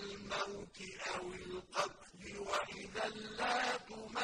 الْمَوْتِ أَوِ الْقَتْلِ وَإِذًا لَّا تُمَتِّعُونَ